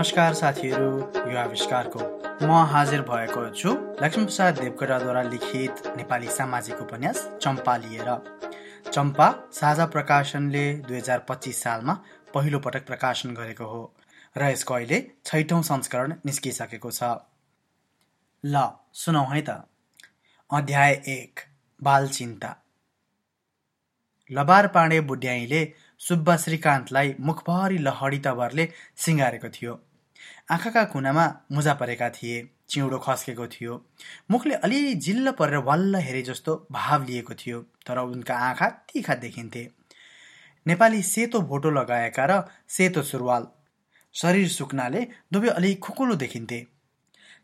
नमस्कार साथीहरू यो आविष्कारको म हाजिर भएको छु लक्ष्मीप्रसाद देवकोटाद्वारा लिखित नेपाली सामाजिक उपन्यास चम्पा लिएर। चम्पा साझा प्रकाशनले दुई हजार पच्चिस सालमा पहिलो पटक प्रकाशन गरेको हो र यसको अहिले छैटौँ संस्करण निस्किसकेको छ। ल सुनौ है त। अध्याय एक बाल चिन्ता। लबार पाँडे बुढ्याईले सुब्बा श्रीकान्तलाई मुखभरि लहडी तवरले सिँगारेको थियो। आँखाका कुनामा मुजा परेका थिए चिउँडो खस्केको थियो। मुखले अलिअलि जिल्ल परेर वाल्ल हेरे जस्तो भाव लिएको थियो तर उनका आँखा तिखा देखिन्थे। नेपाली सेतो भोटो लगाएका र सेतो सुरुवाल शरीर सुक्नाले दुवै अलि खुकुलो देखिन्थे।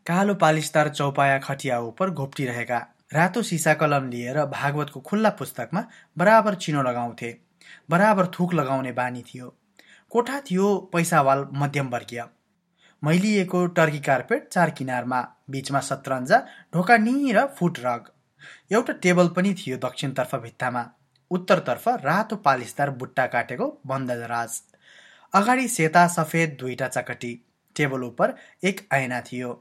कालो पालिस्तार चौपाया खटिया उप घोप्टिरहेका रातो सिसा कलम लिएर भागवतको खुल्ला पुस्तकमा बराबर चिनो लगाउँथे बराबर थुक लगाउने बानी थियो। कोठा थियो पैसावाल मध्यमवर्गीय? मैलिएको टर्की कार्पेट चार किनारमा बिचमा सत्रन्जा ढोका नि र फुट रग। एउटा टेबल पनि थियो दक्षिणतर्फ भित्तामा। उत्तरतर्फ रातो पालिस्तार बुट्टा काटेको बन्द दराज। अगाडि सेता सफेद दुईटा चकटी। टेबल उप एक ऐना थियो।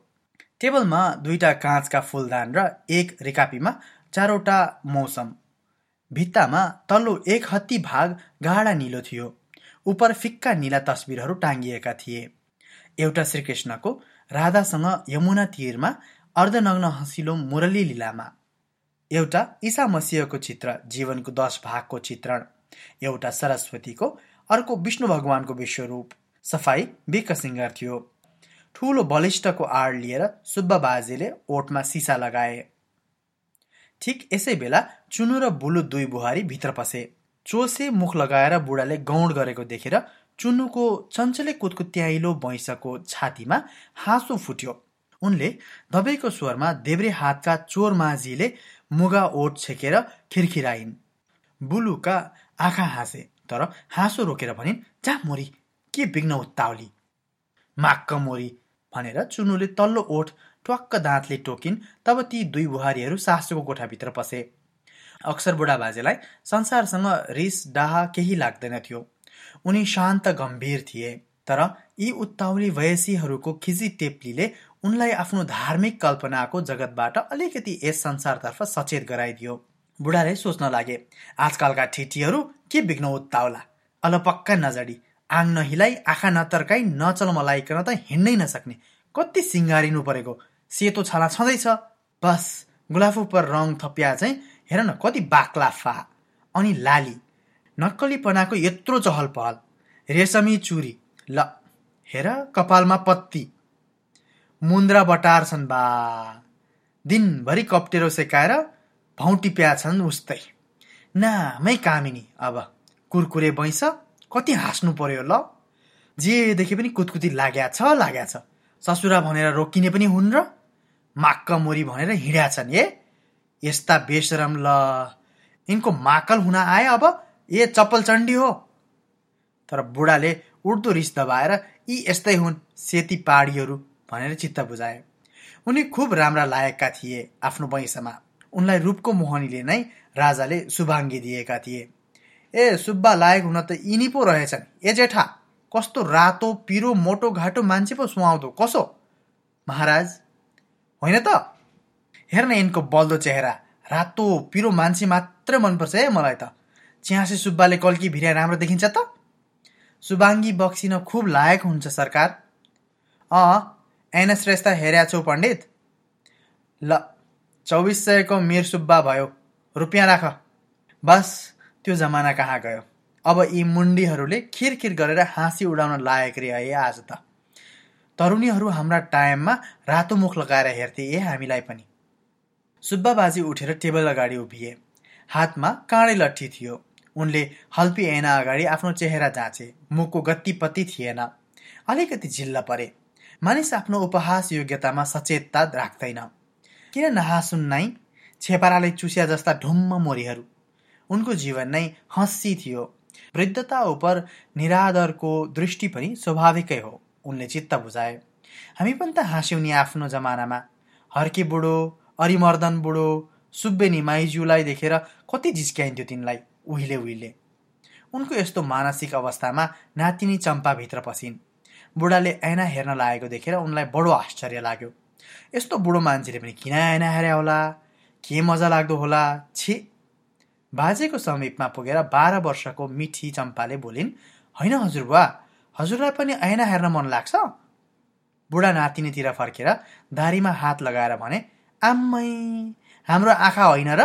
टेबलमा दुईटा काँचका फुलदान र एक रिकापीमा चारवटा मौसम। भित्तामा तल्लो एक हत्ती भाग गाढा निलो थियो। उपर फिक्का निला तस्बिरहरू टाङ्गिएका थिए। एउटा श्रीकृष्णको राधासँग यमुना तीरमा अर्धनग्न हँसिलो मुरली लीलामा। एउटा ईसा मसिहको चित्र जीवनको दश भागको चित्रण। एउटा सरस्वतीको अर्को विष्णु भगवानको विश्वरूप। सफाई बिक सिङ्गार थियो। ठुलो बलिष्ठको आड लिएर सुब्बा बाजेले ओठमा सिसा लगाए। ठिक यसै बेला चुनु र बुलु दुई बुहारी भित्र पसे। चोसे मुख लगाएर बुढाले गौड गरेको देखेर चुनुको चञ्चले कुदकुत्याइलो भैँसको छातीमा हाँसो फुट्यो। उनले दबेको स्वरमा देब्रे हातका चोर माझीले मुगा ओठ छेकेर खिरखिराइन्। बुलुका आँखा हाँसे तर हाँसो रोकेर भनिन् जा मोरी के बिग्न उत्ताउली? माक्क मोरी भनेर चुनुले तल्लो ओठ ट्वाक्क दाँतले टोकिन् तब ती दुई बुहारीहरू सासुको कोठाभित्र पसे। अक्सर बुढा बाजेलाई संसारसँग रिस डाहा केही लाग्दैन थियो। उनी शान्त गम्भीर थिए तर यी उत्ताउली वयसीहरूको खिजी टेप्लीले उनलाई आफ्नो धार्मिक कल्पनाको जगतबाट अलिकति यस संसारतर्फ सचेत गराइदियो। बुढाले सोच्न लागे आजकलका ठिटीहरू के बिग्न उत्ताउला अलपक्का नजडी आङ नहिलाई आँखा नतर्काई नचल मलाइकन त हिँड्नै नसक्ने। कति सिङ्गारिनु परेको? सेतो छाला छँदैछ। बस गुलाफो पर रङ थपिया चाहिँ हेर न कति बाक्ला फा। अनि लाली नक्कलीपनाको यत्रो चहल पहल रेशमी चुरी ल हेर कपालमा पत्ती। मुन्द्रा बटार छन् बा। दिनभरि कप्टेरो सेकाएर भौटी प्या छन् उस्तै। नामै कामिनी अब कुरकुरे बैस कति हाँस्नु पर्यो ल। जे देखे पनि कुतकुती लाग्या छ लाग्या छ। ससुरा भनेर रोकिने पनि हुन् र माक्क मोरी भनेर हिँड्या छन् ए। यस्ता बेसरम ल। यिनको माकल हुन आए अब ए चप्पल चण्डी हो। तर बुढाले उड्दो रिस दबाएर यी यस्तै हुन् सेती पाडीहरू भनेर चित्त बुझाए। उनी खुब राम्रा लायकका थिए आफ्नो वैँसमा उनलाई रूपको मोहनीले नै राजाले शुभाङ्गी दिएका थिए। ए सुब्बा लायक हुन त यिनी पो रहेछन्। ए जेठा कस्तो रातो पिरो मोटो घाटो मान्छे पो सुहाउँदो कसो? महाराज? होइन त। हेर्न यिनको बल्दो चेहरा। रातो पिरो मान्छे मात्र मनपर्छ है मलाई त। च्यासे सुब्बाले कल्की भिरा राम्रो देखिन्छ त? सुबाङ्गी बक्सिन खुब लायक हुन्छ सरकार। अँ एन श्रेष्ठ हेर्या छौ पण्डित? ल चौबिस सयको मिर सुब्बा भयो। रुपियाँ राख। बस त्यो जमाना कहाँ गयो? अब यी मुन्डीहरूले खिरखिर गरेर हाँसी उडाउन लायक रे है आज त। तरुणीहरू हाम्रा टाइममा रातो मुख लगाएर हेर्थे ए हामीलाई पनि। सुब्बा बाजी उठेर टेबल अगाडि उभिए। हातमा काँडै लट्ठी थियो। उनले हल्पी ऐना अगाडि आफ्नो चेहरा जाँचे। मुखको गत्तीपत्ती थिएन। अलिकति झिल्ल परे। मानिस आफ्नो उपहास योग्यतामा सचेतता राख्दैन। किन नहाँसुन् नै? छेपाराले चुसिया जस्ता ढुम्म मोरीहरू। उनको जीवन नै हँसी थियो। वृद्धता उप निरादरको दृष्टि पनि स्वाभाविकै हो उनले चित्त बुझाए। हामी पनि त हाँस्यौँ नि आफ्नो जमानामा। हर्के बुढो अरिमर्दन बुढो सुब्बेनी माइज्यूलाई देखेर कति जिस्क्याइन्थ्यो तिनलाई। उहिले उहिले। उनको यस्तो मानसिक अवस्थामा नातिनी चम्पाभित्र पसिन्। बुढाले ऐना हेर्न लागेको देखेर उनलाई बडो आश्चर्य लाग्यो। यस्तो बुढो मान्छेले पनि किन ऐना हेरे होला? के मजा लाग्दो होला? छि। बाजेको समीपमा पुगेर बाह्र वर्षको मिठी चम्पाले बोलिन् होइन हजुरबा हजुरलाई पनि ऐना हेर्न मन लाग्छ? बुढा नातिनीतिर फर्केर दारीमा हात लगाएर भने आम्मै हाम्रो आँखा होइन र?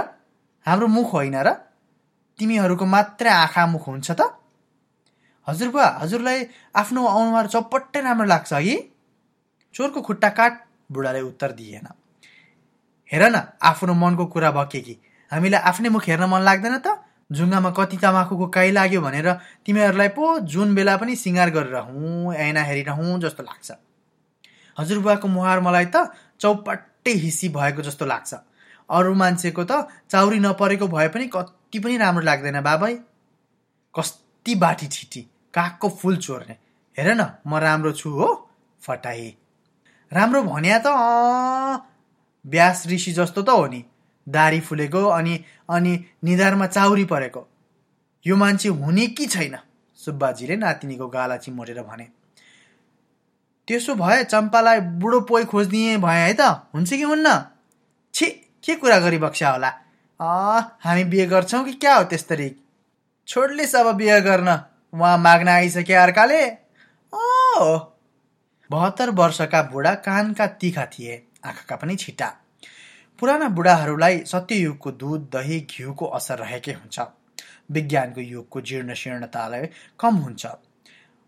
हाम्रो मुख होइन र? तिमीहरूको मात्रै आँखा मुख हुन्छ त? हजुरबा हजुरलाई आफ्नो अनुहार चप्पट्टै राम्रो लाग्छ कि? चोरको खुट्टा काट बुढाले उत्तर दिएन। हेर न आफ्नो मनको कुरा भके कि। हामीलाई आफ्नै मुख हेर्न मन लाग्दैन त? जुङ्गामा कति तमाखुको काई लाग्यो भनेर तिमीहरूलाई पो जुन बेला पनि सिँगार गरेर हुँ ऐना हेरिरहँ जस्तो लाग्छ। हजुरबुवाको मुहार मलाई त चौपट्टै हिसी भएको जस्तो लाग्छ। अरू मान्छेको त चाउरी नपरेको भए पनि कति पनि राम्रो लाग्दैन बाबै कस्ती बाटी छिटी कागको फुल चोर्ने। हेर न म राम्रो छु हो फटाए राम्रो भन्या त ब्यास ऋषि जस्तो त हो नि। दारी फुलेको अनि अनि निधारमा चाउरी परेको। यो मान्छे हुने कि छैन? सुब्बाजीले नातिनीको गाला चिमोटेर भने। त्यसो भए चम्पालाई बुढो पोइ खोजिदिए भए है त हुन्छ कि हुन्न? छि के कुरा गरिबक्स्या होला? हामी बिहे गर्छौँ कि क्या हो त्यस्तरी छोड्लिस् अब बिहे गर्न। उहाँ माग्न आइसके अर्काले। ओ बहत्तर वर्षका बुढा कानका तिखा थिए आँखाका पनि छिटा पुराना बुढाहरूलाई सत्ययुगको दुध दही घिउको असर रहेकै हुन्छ। विज्ञानको युगको जीर्ण शीर्णतालाई कम हुन्छ।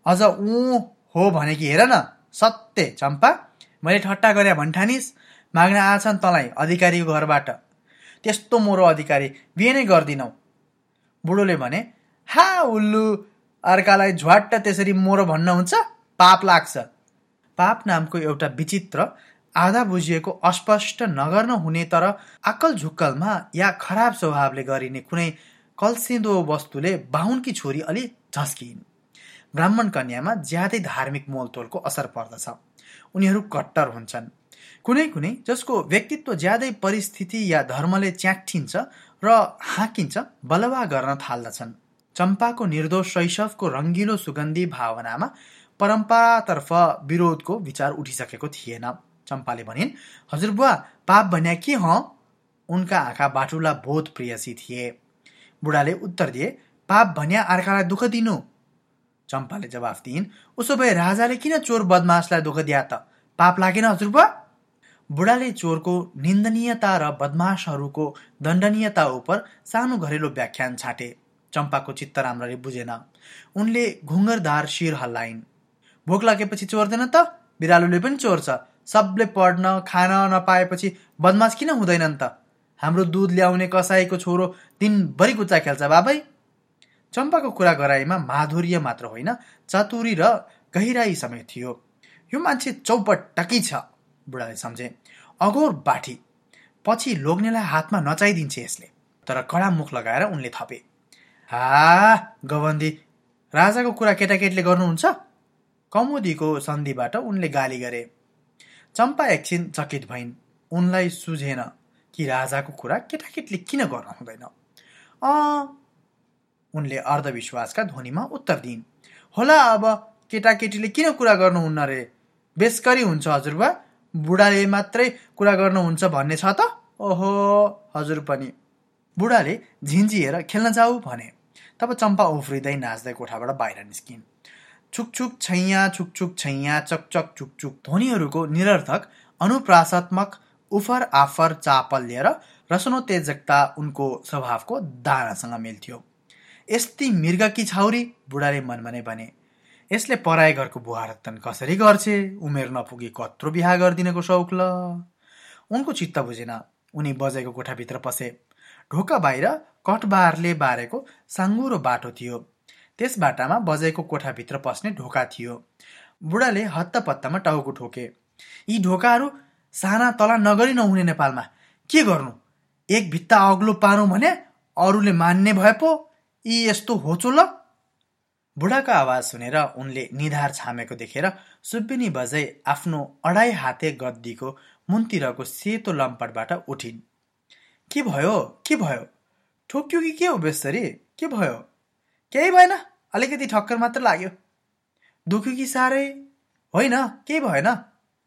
अझ ऊ हो भने कि हेर न सत्य चम्पा। मैले ठट्टा गरे भन्ठानिस्। माग्न आछन् तँलाई अधिकारीको घरबाट। त्यस्तो मोरो अधिकारी बिहे नै गर्दिनौ। बुढोले भने हा उल्लु! अर्कालाई झ्वाट्ट त्यसरी मोरो भन्न हुन्छ? पाप लाग्छ। पाप नामको एउटा विचित्र आधा बुझिएको अस्पष्ट नगर्न हुने तर आकल झुक्कलमा या खराब स्वभावले गरिने कुनै कल्सिँदो वस्तुले बाहुनकी छोरी अलि झस्किन्। ब्राह्मण कन्यामा ज्यादै धार्मिक मोलतोलको असर पर्दछ। उनीहरू कट्टर हुन्छन्। कुनै कुनै जसको व्यक्तित्व ज्यादै परिस्थिति या धर्मले च्याठिन्छ र हाँकिन्छ बलवा गर्न थाल्दछन्। चम्पाको निर्दोष शैशवको रङ्गिलो सुगन्धी भावनामा परम्परातर्फ विरोधको विचार उठिसकेको थिएन। चम्पाले भनिन् हजुरबुवा पाप भन्या के ह उनका आँखा बाटुला बोध प्रियसी थिए। बुढाले उत्तर दिए पाप भन्या अर्कालाई दुःख दिनु चम्पाले जवाफ दिइन् उसो भए राजाले किन चोर बदमासलाई दुःख दिया त? पाप लागेन हजुरबुवा बुढाले चोरको निन्दनीयता र बदमासहरूको दण्डनीयता उप सानो घरेलु व्याख्यान छाटे। चम्पाको चित्त राम्ररी बुझेन। उनले घुङ्गरदार शिर हल्लाइन्। भोक लागेपछि चोर्दैन त? बिरालोले पनि चोर्छ। सबले पढ्न खान नपाएपछि बदमास किन हुँदैनन् त? हाम्रो दुध ल्याउने कसाईको छोरो दिनभरि कुच्चा खेल्छ बाबै। चम्पाको कुरा गराइमा माधुर्य मात्र होइन चतुरी र गहिराई समेत थियो। यो मान्छे चौपटकी छ। बुढाले सम्झे अघोर बाठी पछि लोग्नेलाई हातमा नचाइदिन्छ यसले तर कडा मुख लगाएर उनले थपे। हा गवन्दी राजाको कुरा केटाकेटीले गर्नुहुन्छ? कमुदीको सन्धिबाट उनले गाली गरे। चम्पा एकछिन चकित भइन्। उनलाई सुझेन कि राजाको कुरा केटाकेटीले किन गर्न हुँदैन। अँ उनले अर्धविश्वासका ध्वनिमा उत्तर दिइन्। होला अब केटाकेटीले किन कुरा गर्नुहुन्न रे? बेसकरी हुन्छ हजुरबा। बुढाले मात्रै कुरा गर्नुहुन्छ भन्ने छ त? ओहो हजुर पनि। बुढाले झिन्जिएर खेल्न जाऊ भने तब चम्पा उफ्रिँदै नाच्दै कोठाबाट बाहिर निस्किन्। छुकछुक छैया छुकछुक छैया चकचक चुकचुक ध्वनिहरूको निरर्थक अनुप्रासात्मक उफर आफर चापल्य र रसनोत्तेजकता उनको स्वभावको दानासँग मिल्थ्यो। यस्ती मृगकी छाउरी? बुढाले मनमा नै भने। यसले पराए घरको बुहारतन कसरी गर्छे? उमेर नपुगी कत्रो बिहा गरिदिनेको सौक ल। उनको चित्त बुझेन। उनी बजेको कोठाभित्र पसे। ढोका बाहिर कटबारले बारेको साङ्गुरो बाटो थियो। त्यस बाटामा बजेको कोठाभित्र पस्ने ढोका थियो। बुढाले हत्तपत्तामा टाउको ठोके। यी ढोकाहरू साना तला नगरी नहुने नेपालमा। के गर्नु? एक भित्ता अग्लो पारौँ भने अरूले मान्ने भए पो। यी यस्तो होचो ल। बुढाको आवाज सुनेर उनले निधार छामेको देखेर सुब्बिनी बजै आफ्नो अढाई हाते गद्दीको मुन्तिरको सेतो लम्पटबाट उठिन्। के भयो? के भयो? ठोक्यो कि के हो बेसरी के भयो? केही भएन? अलिकति ठक्कर मात्र लाग्यो। दुख्यो कि साह्रै? होइन केही भएन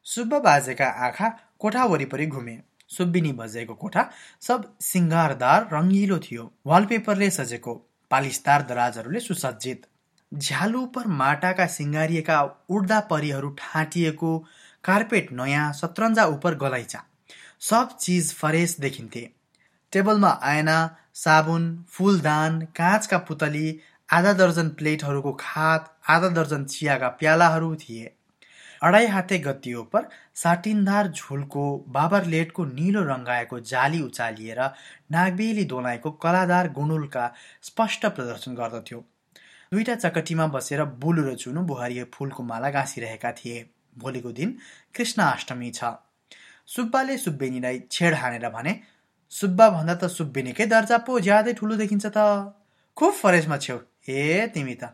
सुब्बा बाजेका आँखा कोठा वरिपरि घुमे। सुब्बिनी बजेको कोठा सब सिङ्गारदार रङ्गिलो थियो। वालपेपरले सजेको पालिसदार दराजहरूले सुसज्जित। झ्यालु माटाका सिँगारिएका उड्दा परीहरू ठाँटिएको कार्पेट नयाँ सत्रन्जा उपर गलैँचा सब चिज फरेस देखिन्थे। टेबलमा आयना साबुन फुलदान काँचका पुतली आधा दर्जन प्लेटहरूको खात आधा दर्जन चियाका प्यालाहरू थिए। अढाई हाते गत्ती साटिनदार झुलको बाबरलेटको निलो रङ्गाएको जाली उचालिएर नागबेली दोलाइको कलादार गुणुलका स्पष्ट प्रदर्शन गर्दथ्यो। दुईटा चकटीमा बसेर बुलु र चुनु बुहारी फुलको माला गाँसिरहेका थिए। भोलिको दिन कृष्ण अष्टमी छ। सुब्बाले सुब्बेनीलाई छेड हानेर भने सुब्बा भन्दा त सुब्बेनीकै दर्जा पो ज्यादै ठुलो देखिन्छ त। खुब फरेसमा छेउ। ए तिमी त।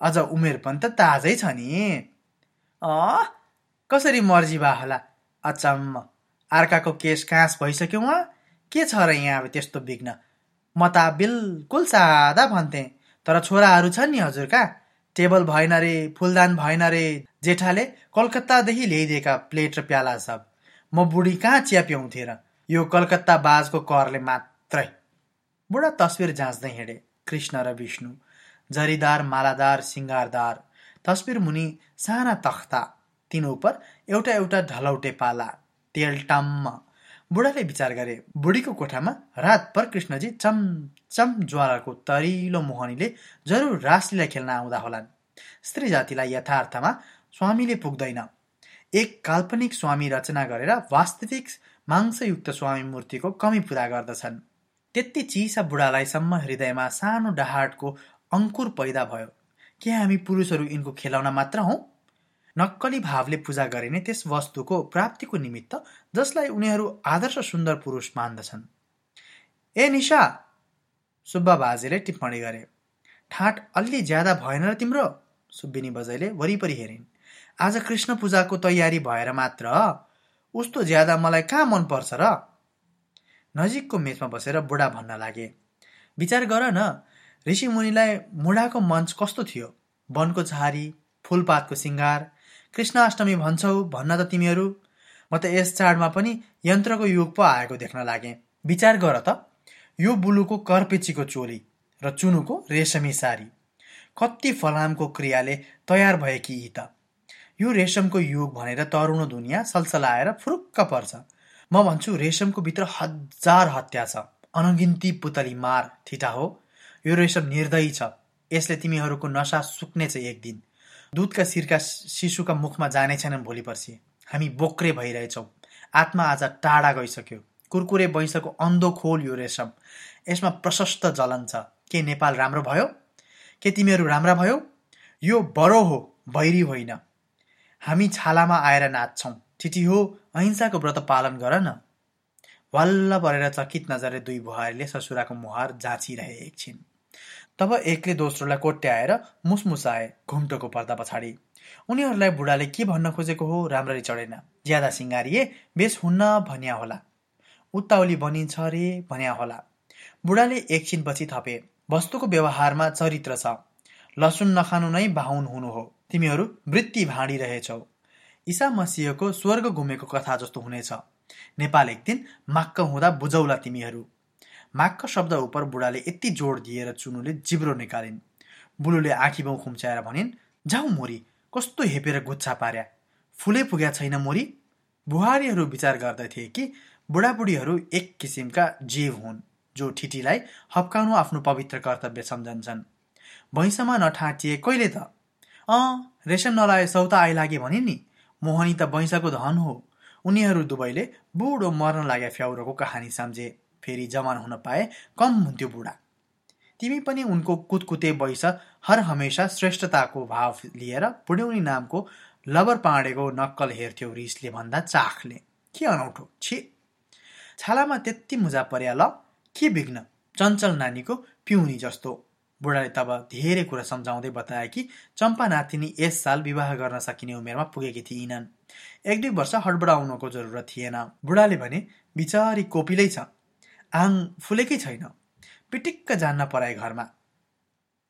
अझ उमेर पनि त ताजै छ नि। अँ कसरी मर्जी भा होला। अचम्म। अर्काको केस काँस भइसक्यो उहाँ। के छ र यहाँ अब त्यस्तो बिग्न म त बिल्कुल सादा भन्थेँ। तर छोराहरू छन् नि हजुरका। टेबल भएन रे फुलदान भएन रे जेठाले कलकत्तादेखि ल्याइदिएका प्लेट र प्याला सब। म बुढी कहाँ चिया पिउँथे र यो कलकत्ता बाजको करले मात्रै। बुढा तस्विर जाँच्दै हिँडे कृष्ण र विष्णु। जरीदार मालादार सिङ्गारदार तस्विर मुनि साना तख्ता। तिन उप एउटा एउटा ढलौटे पाला। तेल टम्म। बुढाले विचार गरे बुढीको कोठामा रातभर कृष्णजी चमचम ज्वालाको तरिलो मोहनीले जरुर रासलीला खेल्न आउँदा होलान्। स्त्री जातिलाई यथार्थमा स्वामीले पुग्दैन। एक काल्पनिक स्वामी रचना गरेर वास्तविक मांसयुक्त स्वामी मूर्तिको कमी पुरा गर्दछन्। त्यति चिसा बुढालाई सम्म हृदयमा सानो डहाटको अङ्कुर पैदा भयो। के हामी पुरुषहरू यिनको खेलाउन मात्र हौ? नक्कली भावले पूजा गरिने त्यस वस्तुको प्राप्तिको निमित्त जसलाई उनीहरू आदर्श सुन्दर पुरुष मान्दछन्। ए निशा सुब्बा बाजेले टिप्पणी गरे। ठाट अलि ज्यादा भएन र तिम्रो सुब्बिनी बजैले वरिपरि हेरिन्। आज कृष्ण पूजाको तयारी भएर मात्र? उस्तो ज्यादा मलाई कहाँ मन पर्छ र नजिकको मेचमा बसेर बुढा भन्न लागे। विचार गर न ऋषि मुनिलाई मुढाको मञ्च कस्तो थियो? वनको झारी फुलपातको सिङ्गार कृष्णाष्टमी भन्छौ भन्न त तिमीहरू। म त यस चाडमा पनि यन्त्रको युग पो आएको देख्न लागे। विचार गर त। यो बुलुको करपेचीको चोली र चुनुको रेशमी सारी। कति फलामको क्रियाले तयार भएकी यी त। यो रेशमको युग भनेर तरुण दुनियाँ सलसलाएर फुरुक्क पर्छ। म भन्छु रेशमको भित्र हजार हत्या छ। अनगिन्ती पुतली मार ठिटा हो। यो रेशम निर्दयी छ। यसले तिमीहरूको नसा सुक्नेछ एक दिन। दुधका शिरका शिशुका मुखमा जानेछैनन् भोलि पर्सि हामी बोक्रे भइरहेछौँ। आत्मा आज टाढा गइसक्यो। कुरकुरे वैंशको अन्धो खोल यो रेशम। यसमा प्रशस्त जलन छ। के नेपाल राम्रो भयो? के तिमीहरू राम्रा भयो? यो बडो हो भैरी होइन। हामी छालामा आएर नाच्छौँ। ठिटी हो अहिंसाको व्रत पालन गर न। वल्ल परेर चकित नजरले दुई बुहारीले ससुराको मुहार जाँचिरहे एकछिन तब एकले दोस्रोलाई कोट्याएर मुसमुसाए घुम्टोको पर्दा पछाडि। उनीहरूलाई बुढाले के भन्न खोजेको हो राम्ररी चढेन। ज्यादा सिँगारिए बेस हुन्न भन्या होला। उत्ताउली बनिन्छ रे भन्या होला। बुढाले एकछिनपछि थपे वस्तुको व्यवहारमा चरित्र छ। लसुन नखानु नै बाहुन हुनु हो। तिमीहरू वृत्ति भाँडिरहेछौ। ईसा मसिहको स्वर्ग घुमेको कथा जस्तो हुनेछ। नेपाल एक दिन माक्क हुँदा बुझौला तिमीहरू। माक्क शब्द उप बुढाले यति जोड दिएर चुनुले जिब्रो निकालिन्। बुलुले आँखी बाउ खुम्च्याएर भनिन् जाउँ मोरी कस्तो हेपेर गुच्छा पार्या? फुले पुग्या छैन मोरी। बुहारीहरू विचार गर्दथे कि बुढाबुढीहरू एक किसिमका जीव हुन् जो ठिटीलाई हप्काउनु आफ्नो पवित्र कर्तव्य सम्झन्छन्। भैँसमा नठाँटिए कहिले त? अँ रेशन नलाए सौता आइलागे भने नि। मोहनी त भैँसाको धन हो। उनीहरू दुवैले बुढो मर्न लाग्या फ्याउरोको कहानी सम्झे। फेरि जवान हुन पाए कम हुन्थ्यो बुढा। तिमी पनि उनको कुतकुते बैस हर हमेसा श्रेष्ठताको भाव लिएर बुढ्यौनी नामको लबर पाँडेको नक्कल हेर्थ्यौ रिसले भन्दा चाखले। के अनौठो? छि। छालामा त्यति मुजा पर्या ल के बिग्न? चञ्चल नानीको पिउनी जस्तो। बुढाले तब धेरै कुरा सम्झाउँदै बताए कि चम्पा नातिनी यस साल विवाह गर्न सकिने उमेरमा पुगेकी थिइनन्। एक दुई वर्ष हडबडाउनको जरुरत थिएन। बुढाले भने बिचारी कोपिलै छ। आङ फुलेकै छैन। पिटिक्क जान्न पराए घरमा।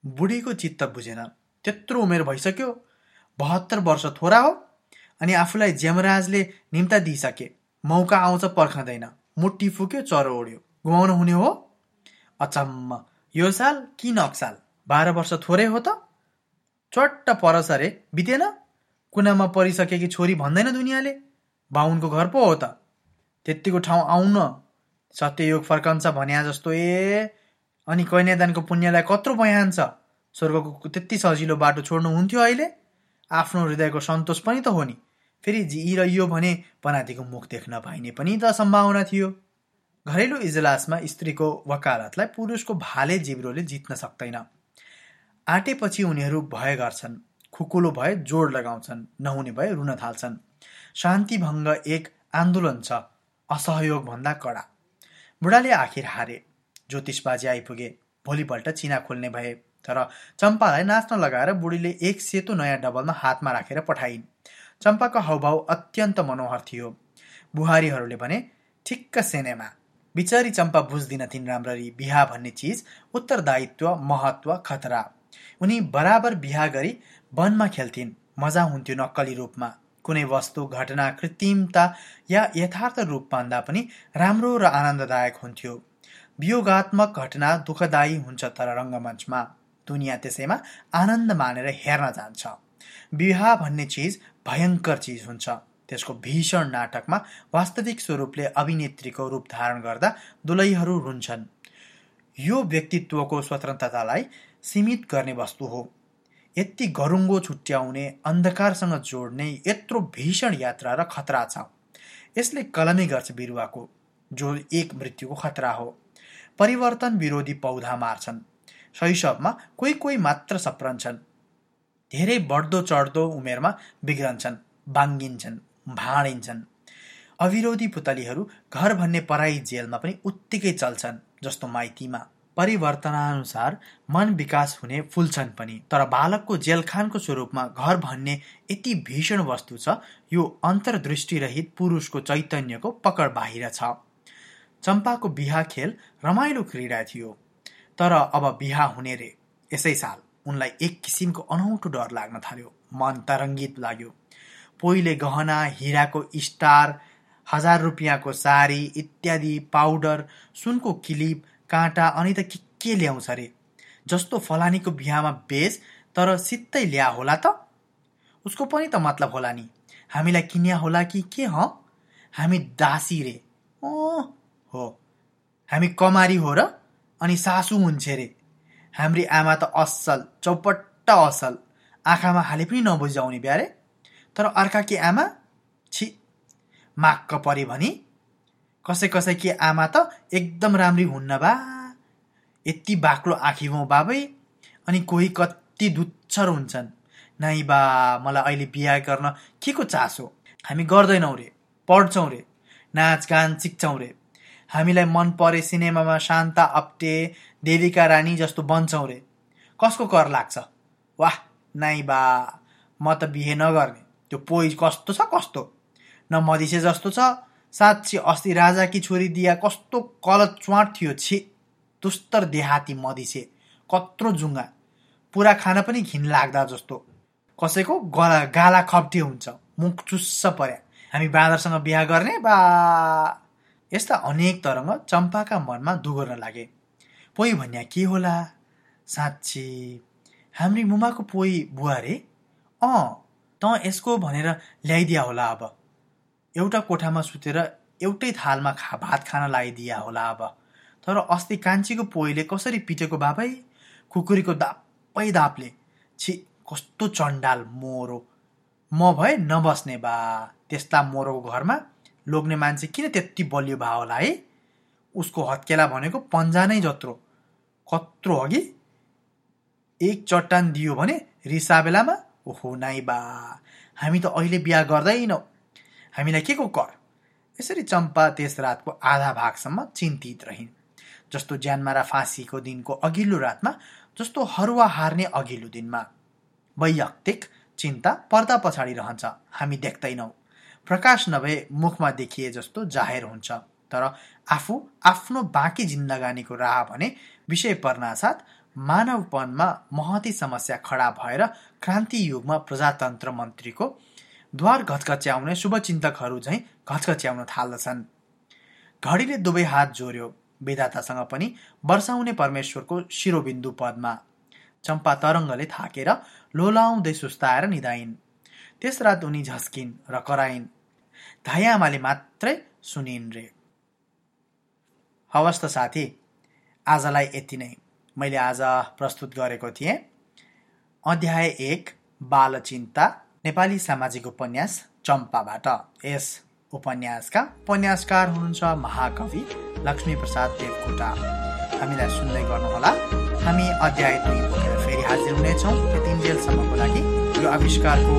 बुढीको चित्त बुझेन। त्यत्रो उमेर भइसक्यो। बहत्तर वर्ष थोरा हो अनि आफूलाई ज्यमराजले निम्ता दिइसके। मौका आउँछ पर्खँदैन। मुट्टी फुक्यो चरो ओड्यो। गुमाउनु हुने हो? अचम्म। यो साल कि नक्साल? बाह्र वर्ष थोरै हो त? चट्ट परस अरे। बितेन? कुनामा परिसकेकी छोरी भन्दैन दुनियाँले? बाहुनको घर पो हो त? त्यत्तिको ठाउँ आउन सत्ययोग फर्कन्छ भन्या जस्तो ए अनि कन्यादानको पुण्यलाई कत्रो बयान छ स्वर्गको त्यति सजिलो बाटो छोड्नु हुन्थ्यो अहिले। आफ्नो हृदयको सन्तोष पनि त हो नि। फेरि जिइरह्यो भने पनातिको मुख देख्न पाइने पनि त सम्भावना थियो। घरेलु इजलासमा स्त्रीको वकालतलाई पुरुषको भाले जिब्रोले जित्न सक्दैन। आँटेपछि उनीहरू भय गर्छन्। खुकुलो भए जोड लगाउँछन्। नहुने भए रुन थाल्छन्। शान्तिभङ्ग एक आन्दोलन छ। असहयोग भन्दा कडा। बुढाले आखिर हारे। ज्योतिषबाजी आइपुगे। भोलिपल्ट चिना खोल्ने भए। तर चम्पालाई नाच्न लगाएर बुढीले एक सेतो नयाँ डबलमा हातमा राखेर पठाइन्। चम्पाको हाउभाउ अत्यन्त मनोहर थियो। बुहारीहरूले भने ठिक्क सेनेमा। बिचारी चम्पा बुझ्दिनथिन् राम्ररी। बिहा भन्ने चिज उत्तरदायित्व महत्व खतरा। उनी बराबर बिहा गरी वनमा खेल्थिन्। मजा हुन्थ्यो नक्कली रूपमा। कुनै वस्तु घटना कृत्रिमता या यथार्थ रूप भन्दा पनि राम्रो र आनन्ददायक हुन्थ्यो। वियोगात्मक घटना दुःखदायी हुन्छ तर रङ्गमञ्चमा दुनियाँ त्यसैमा आनन्द मानेर हेर्न जान्छ। विवाह भन्ने चिज भयङ्कर चिज हुन्छ। त्यसको भीषण नाटकमा वास्तविक स्वरूपले अभिनेत्रीको रूप धारण गर्दा दुलैहरू रुन्छन्। यो व्यक्तित्वको स्वतन्त्रतालाई सीमित गर्ने वस्तु हो। यति गरुङ्गो छुट्याउने अन्धकारसँग जोड्ने यत्रो भीषण यात्रा र खतरा छ। यसले कलमै गर्छ बिरुवाको जो एक मृत्युको खतरा हो। परिवर्तन विरोधी पौधा मार्छन्। शैशवमा कोही कोही मात्र सप्रन्छन्। धेरै बढ्दो चढ्दो उमेरमा बिग्रन्छन् बाङ्गिन्छन् भाँडिन्छन्। अविरोधी पुतलीहरू घर भन्ने पराई जेलमा पनि उत्तिकै चल्छन् जस्तो माइतीमा। परिवर्तनानुसार मन विकास हुने फुल्छन् पनि। तर बालकको जेलखानको स्वरूपमा घर भन्ने यति भीषण वस्तु छ यो अन्तर्दृष्टिरहित पुरुषको चैतन्यको पकड बाहिर छ। चम्पाको बिहा खेल रमाइलो क्रीडा थियो तर अब बिहा हुने रे यसै साल। उनलाई एक किसिमको अनौठो डर लाग्न थाल्यो मन तरङ्गित लाग्यो। पोइले गहना हिराको स्टार हजार रुपियाँको सारी इत्यादि पाउडर सुनको किलिप काँटा अनि त के के ल्याउँछ अरे? जस्तो फलानीको बिहामा बेच तर सित्तै ल्या होला त? उसको पनि त मतलब होला नि। हामीलाई किन्या होला कि के ह? हामी दासी रे। हो। हामी कमारी हो र? अनि सासु हुन्छे रे। हाम्री आमा त असल चौपट्ट असल। आँखामा हाले पनि नबुझाउने ब्यारे। तर अर्का के आमा? छि। माक्क परे भनी कसै कसै के आमा त एकदम राम्री हुन्न बा। यति बाक्लो आँखी हो बाबै अनि कोही कति दुच्छर हुन्छन्। नाइ बा मलाई अहिले बिहा गर्न के को चासो? हामी गर्दैनौँ रे पढ्छौँ रे नाचगान सिक्छौँ रे। हामीलाई मन परे सिनेमामा शान्ता अप्टे देविका रानी जस्तो बन्छौँ रे। कसको कर लाग्छ? वाह नाइ बा म त बिहे नगर्ने। त्यो पोइ कस्तो छ कस्तो? न मधिसे जस्तो छ साँच्ची अस्ति राजाकी छोरी दिया कस्तो कलत च्वाट थियो छि। दुस्तर देहाती मधिसे। कत्रो जुङ्गा। पुरा खान पनि घिन लाग्दा जस्तो। कसैको गला गाला खप्टी हुन्छ। मुख चुस्स पर्या। हामी बाँदरसँग बिहा गर्ने बा। यस्ता अनेक तरङ्ग चम्पाका मनमा दुगर्न लागे। पोइ भन्या के होला? साँच्ची हाम्री मुमाको पोइ बुवा रे? अँ त यसको भनेर ल्याइदिया होला अब। एउटा कोठामा सुतेर एउटै थालमा खा भात खान लगाइदिया होला अब। तर अस्ति कान्छीको पोइले कसरी पिटेको बाबै? खुकुरीको दापै दापले। छि कस्तो चण्डाल मोरो। म भए नबस्ने बा। त्यस्ता मोरोको घरमा लोग्ने मान्छे किन त्यति बलियो भयो होला है? उसको हत्केला भनेको पन्जा नै जत्रो। कत्रो अघि एक चट्टान दियो भने रिसा बेलामा ओहो नाइ बा। हामी त अहिले बिहा गर्दैनौँ। हामीलाई के को कर? यसरी चम्पा त्यस रातको आधा भागसम्म चिन्तित रहिन्। जस्तो ज्यानमारा फाँसीको दिनको अघिल्लो रातमा जस्तो हरुवा हार्ने अघिल्लो दिनमा। वैयक्तिक चिन्ता पर्दा पछाडि रहन्छ हामी देख्दैनौँ। प्रकाश नभए मुखमा देखिए जस्तो जाहेर हुन्छ। तर आफू आफ्नो बाँकी जिन्दगानीको राह भने विषय पर्नासाथ मानवपनमा महती समस्या खडा भएर क्रान्ति युगमा प्रजातन्त्र मन्त्रीको द्वार घचघच्याउने शुभचिन्तकहरू झैँ घचघच्याउन थाल्दछन्। घडीले दुवै हात जोड्यो। वेदातासँग पनि वर्षाउने परमेश्वरको शिरोबिन्दु पदमा। चम्पा तरङ्गले थाकेर लोलाउँदै सुस्ताएर निधाइन्। त्यस रात उनी झस्किन् र कराइन्। धाइआमाले मात्रै सुनिन् रे। हवस् त साथी आजलाई यति नै। मैले आज प्रस्तुत गरेको थिएँ। अध्याय एक बालचिन्ता। नेपाली सामाजिक उपन्यास चम्पाबाट। यस उपन्यासका उपन्यासकार हुनुहुन्छ महाकवि लक्ष्मीप्रसाद देवकोटा। हामीलाई सुन्दै गर्नुहोला। हामी अध्याय दुई फेरि हाजिर हुनेछौँ। त्यति जेलसम्मको लागि यो आविष्कारको